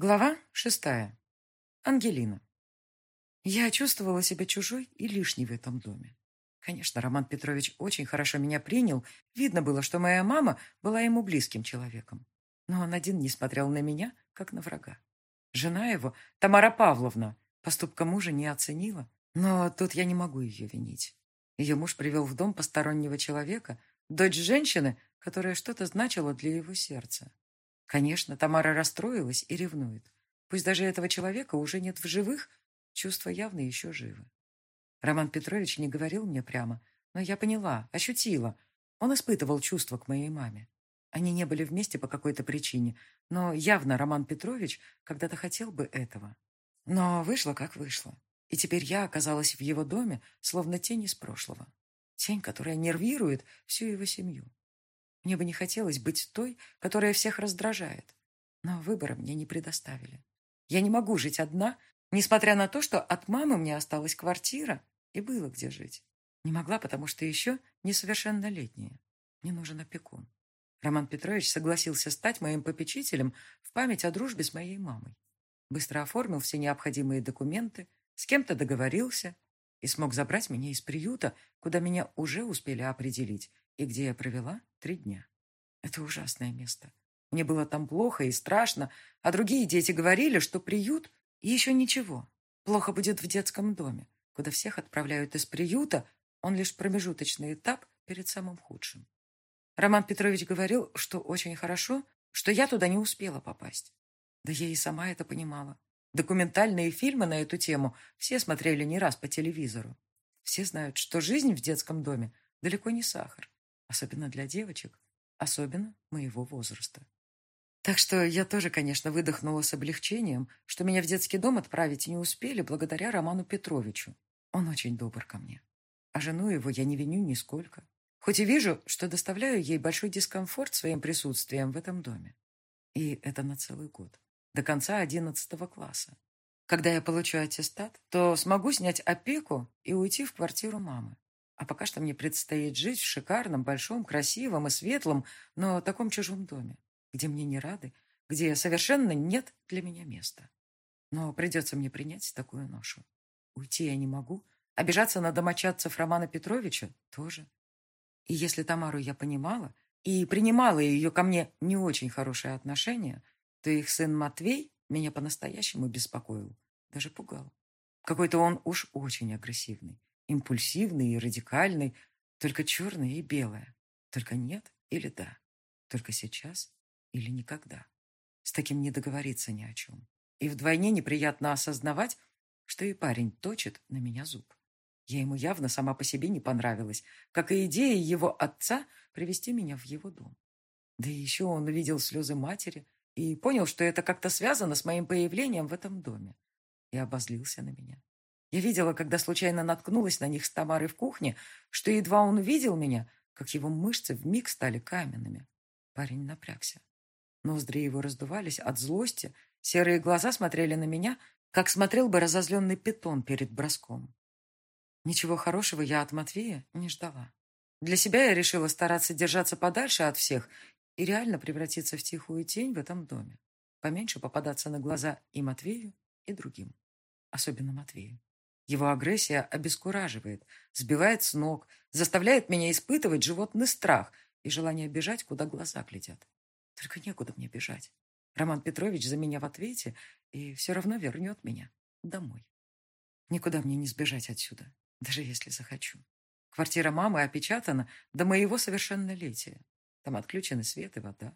Глава шестая. Ангелина. Я чувствовала себя чужой и лишней в этом доме. Конечно, Роман Петрович очень хорошо меня принял. Видно было, что моя мама была ему близким человеком. Но он один не смотрел на меня, как на врага. Жена его, Тамара Павловна, поступка мужа не оценила. Но тут я не могу ее винить. Ее муж привел в дом постороннего человека, дочь женщины, которая что-то значила для его сердца. Конечно, Тамара расстроилась и ревнует. Пусть даже этого человека уже нет в живых, чувства явно еще живы. Роман Петрович не говорил мне прямо, но я поняла, ощутила. Он испытывал чувства к моей маме. Они не были вместе по какой-то причине, но явно Роман Петрович когда-то хотел бы этого. Но вышло, как вышло. И теперь я оказалась в его доме, словно тень из прошлого. Тень, которая нервирует всю его семью. Мне бы не хотелось быть той, которая всех раздражает. Но выбора мне не предоставили. Я не могу жить одна, несмотря на то, что от мамы мне осталась квартира и было где жить. Не могла, потому что еще несовершеннолетняя. Мне нужен опекун. Роман Петрович согласился стать моим попечителем в память о дружбе с моей мамой. Быстро оформил все необходимые документы, с кем-то договорился и смог забрать меня из приюта, куда меня уже успели определить, и где я провела три дня. Это ужасное место. Мне было там плохо и страшно, а другие дети говорили, что приют и еще ничего. Плохо будет в детском доме, куда всех отправляют из приюта, он лишь промежуточный этап перед самым худшим. Роман Петрович говорил, что очень хорошо, что я туда не успела попасть. Да я и сама это понимала. Документальные фильмы на эту тему все смотрели не раз по телевизору. Все знают, что жизнь в детском доме далеко не сахар. Особенно для девочек. Особенно моего возраста. Так что я тоже, конечно, выдохнула с облегчением, что меня в детский дом отправить не успели благодаря Роману Петровичу. Он очень добр ко мне. А жену его я не виню нисколько. Хоть и вижу, что доставляю ей большой дискомфорт своим присутствием в этом доме. И это на целый год. До конца одиннадцатого класса. Когда я получу аттестат, то смогу снять опеку и уйти в квартиру мамы. А пока что мне предстоит жить в шикарном, большом, красивом и светлом, но таком чужом доме, где мне не рады, где совершенно нет для меня места. Но придется мне принять такую ношу. Уйти я не могу, обижаться на домочадцев Романа Петровича тоже. И если Тамару я понимала и принимала ее ко мне не очень хорошее отношение, то их сын Матвей меня по-настоящему беспокоил, даже пугал. Какой-то он уж очень агрессивный импульсивный и радикальный, только черное и белое. Только нет или да. Только сейчас или никогда. С таким не договориться ни о чем. И вдвойне неприятно осознавать, что и парень точит на меня зуб. Я ему явно сама по себе не понравилась, как и идея его отца привести меня в его дом. Да и еще он увидел слезы матери и понял, что это как-то связано с моим появлением в этом доме. И обозлился на меня. Я видела, когда случайно наткнулась на них с Тамарой в кухне, что едва он увидел меня, как его мышцы вмиг стали каменными. Парень напрягся. Ноздри его раздувались от злости, серые глаза смотрели на меня, как смотрел бы разозленный питон перед броском. Ничего хорошего я от Матвея не ждала. Для себя я решила стараться держаться подальше от всех и реально превратиться в тихую тень в этом доме. Поменьше попадаться на глаза и Матвею, и другим. Особенно Матвею. Его агрессия обескураживает, сбивает с ног, заставляет меня испытывать животный страх и желание бежать, куда глаза глядят. Только некуда мне бежать. Роман Петрович за меня в ответе и все равно вернет меня домой. Никуда мне не сбежать отсюда, даже если захочу. Квартира мамы опечатана до моего совершеннолетия. Там отключены свет и вода.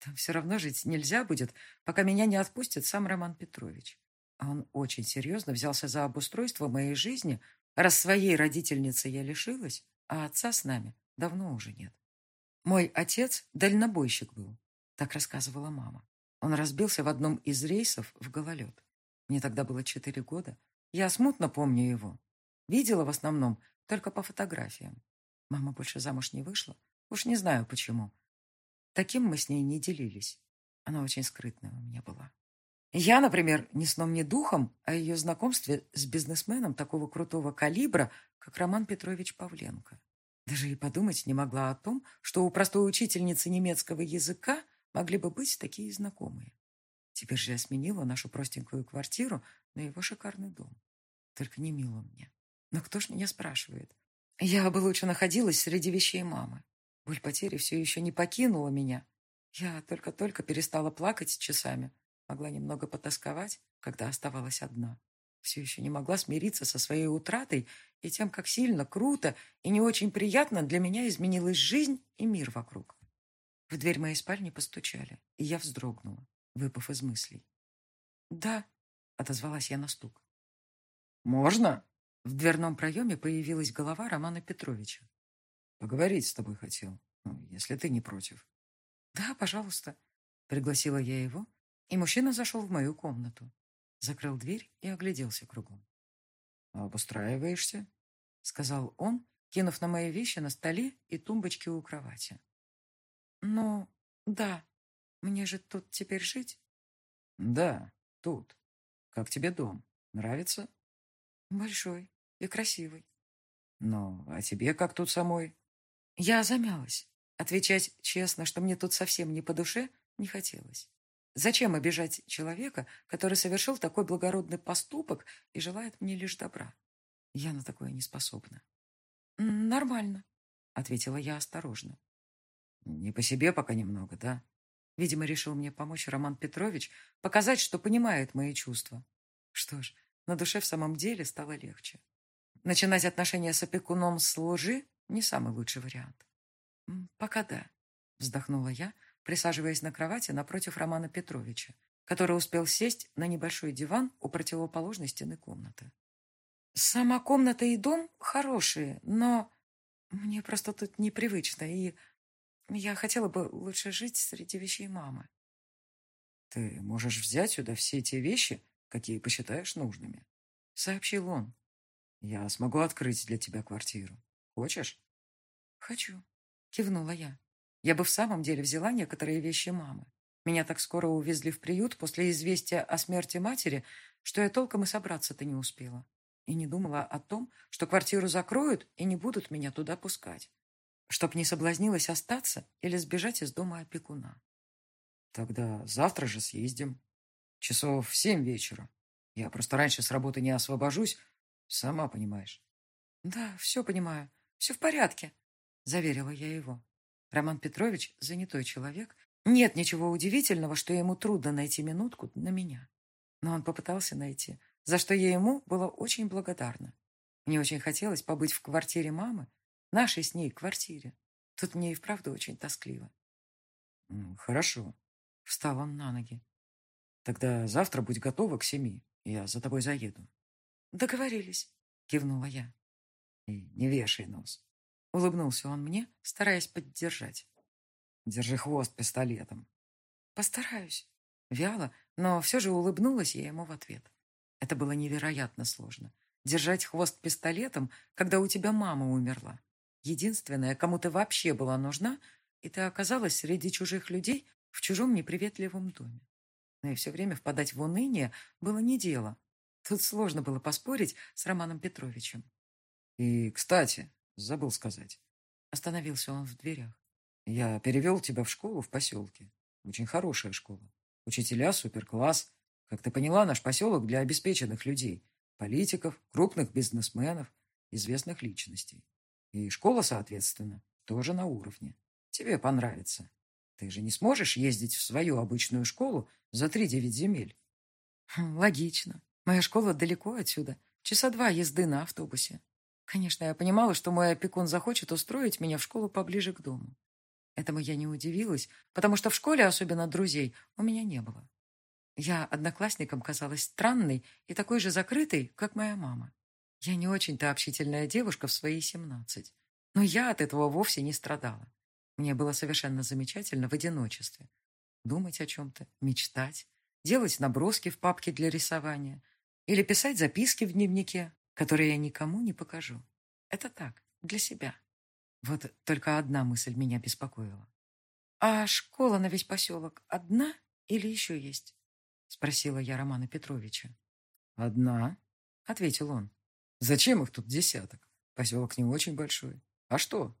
Там все равно жить нельзя будет, пока меня не отпустит сам Роман Петрович. Он очень серьезно взялся за обустройство моей жизни, раз своей родительницы я лишилась, а отца с нами давно уже нет. Мой отец дальнобойщик был, так рассказывала мама. Он разбился в одном из рейсов в гололед. Мне тогда было четыре года. Я смутно помню его. Видела в основном только по фотографиям. Мама больше замуж не вышла. Уж не знаю почему. Таким мы с ней не делились. Она очень скрытная у меня была. Я, например, ни сном, ни духом о ее знакомстве с бизнесменом такого крутого калибра, как Роман Петрович Павленко. Даже и подумать не могла о том, что у простой учительницы немецкого языка могли бы быть такие знакомые. Теперь же я сменила нашу простенькую квартиру на его шикарный дом. Только не мило мне. Но кто ж меня спрашивает? Я бы лучше находилась среди вещей мамы. Боль потери все еще не покинула меня. Я только-только перестала плакать часами. Могла немного потасковать, когда оставалась одна. Все еще не могла смириться со своей утратой и тем, как сильно, круто и не очень приятно для меня изменилась жизнь и мир вокруг. В дверь моей спальни постучали, и я вздрогнула, выпав из мыслей. «Да», — отозвалась я на стук. «Можно?» В дверном проеме появилась голова Романа Петровича. «Поговорить с тобой хотел, ну, если ты не против». «Да, пожалуйста», — пригласила я его, и мужчина зашел в мою комнату. Закрыл дверь и огляделся кругом. «Обустраиваешься?» — сказал он, кинув на мои вещи на столе и тумбочке у кровати. «Ну, да. Мне же тут теперь жить?» «Да, тут. Как тебе дом? Нравится?» «Большой и красивый». «Ну, а тебе как тут самой?» Я замялась. Отвечать честно, что мне тут совсем не по душе, не хотелось. Зачем обижать человека, который совершил такой благородный поступок и желает мне лишь добра? Я на такое не способна. «Нормально», — ответила я осторожно. «Не по себе пока немного, да?» Видимо, решил мне помочь Роман Петрович, показать, что понимает мои чувства. Что ж, на душе в самом деле стало легче. Начинать отношения с опекуном с лжи — не самый лучший вариант. «Пока да», — вздохнула я, присаживаясь на кровати напротив Романа Петровича, который успел сесть на небольшой диван у противоположной стены комнаты. «Сама комната и дом хорошие, но мне просто тут непривычно, и я хотела бы лучше жить среди вещей мамы». «Ты можешь взять сюда все те вещи, какие посчитаешь нужными», — сообщил он. «Я смогу открыть для тебя квартиру. Хочешь?» «Хочу», — кивнула я. Я бы в самом деле взяла некоторые вещи мамы. Меня так скоро увезли в приют после известия о смерти матери, что я толком и собраться-то не успела. И не думала о том, что квартиру закроют и не будут меня туда пускать. Чтоб не соблазнилась остаться или сбежать из дома опекуна. Тогда завтра же съездим. Часов в семь вечера. Я просто раньше с работы не освобожусь, сама понимаешь. Да, все понимаю. Все в порядке, заверила я его. Роман Петрович занятой человек. Нет ничего удивительного, что ему трудно найти минутку на меня. Но он попытался найти, за что я ему была очень благодарна. Мне очень хотелось побыть в квартире мамы, нашей с ней квартире. Тут мне и вправду очень тоскливо. «Хорошо», — встал он на ноги. «Тогда завтра будь готова к семи. Я за тобой заеду». «Договорились», — кивнула я. «И не вешай нос. Улыбнулся он мне, стараясь поддержать. Держи хвост пистолетом. Постараюсь. Вяло, но все же улыбнулась я ему в ответ. Это было невероятно сложно. Держать хвост пистолетом, когда у тебя мама умерла. Единственная, кому ты вообще была нужна, и ты оказалась среди чужих людей в чужом неприветливом доме. Но и все время впадать в уныние было не дело. Тут сложно было поспорить с Романом Петровичем. И, кстати, Забыл сказать. Остановился он в дверях. Я перевел тебя в школу в поселке. Очень хорошая школа. Учителя суперкласс. Как ты поняла, наш поселок для обеспеченных людей. Политиков, крупных бизнесменов, известных личностей. И школа, соответственно, тоже на уровне. Тебе понравится. Ты же не сможешь ездить в свою обычную школу за три-девять земель. Хм, логично. Моя школа далеко отсюда. Часа два езды на автобусе. Конечно, я понимала, что мой опекун захочет устроить меня в школу поближе к дому. Этому я не удивилась, потому что в школе, особенно друзей, у меня не было. Я одноклассникам казалась странной и такой же закрытой, как моя мама. Я не очень-то общительная девушка в свои семнадцать. Но я от этого вовсе не страдала. Мне было совершенно замечательно в одиночестве. Думать о чем-то, мечтать, делать наброски в папке для рисования или писать записки в дневнике, которые я никому не покажу. Это так, для себя. Вот только одна мысль меня беспокоила. «А школа на весь поселок одна или еще есть?» Спросила я Романа Петровича. «Одна», — ответил он. «Зачем их тут десяток? Поселок не очень большой. А что?»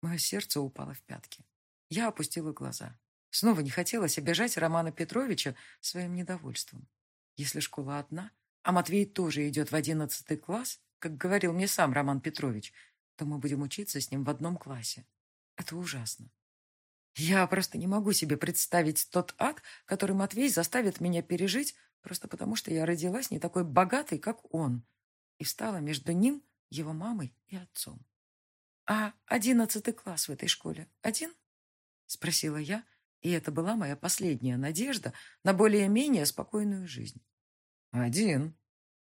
Мое сердце упало в пятки. Я опустила глаза. Снова не хотелось обижать Романа Петровича своим недовольством. Если школа одна, а Матвей тоже идет в одиннадцатый класс, как говорил мне сам Роман Петрович, то мы будем учиться с ним в одном классе. Это ужасно. Я просто не могу себе представить тот ад, который Матвей заставит меня пережить, просто потому что я родилась не такой богатой, как он, и стала между ним, его мамой и отцом. «А одиннадцатый класс в этой школе один?» — спросила я, и это была моя последняя надежда на более-менее спокойную жизнь. «Один».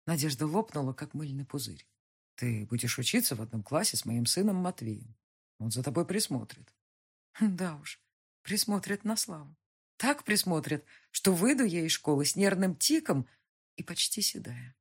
Надежда лопнула, как мыльный пузырь. «Ты будешь учиться в одном классе с моим сыном Матвеем. Он за тобой присмотрит». «Да уж, присмотрит на славу. Так присмотрит, что выйду я из школы с нервным тиком и почти седая.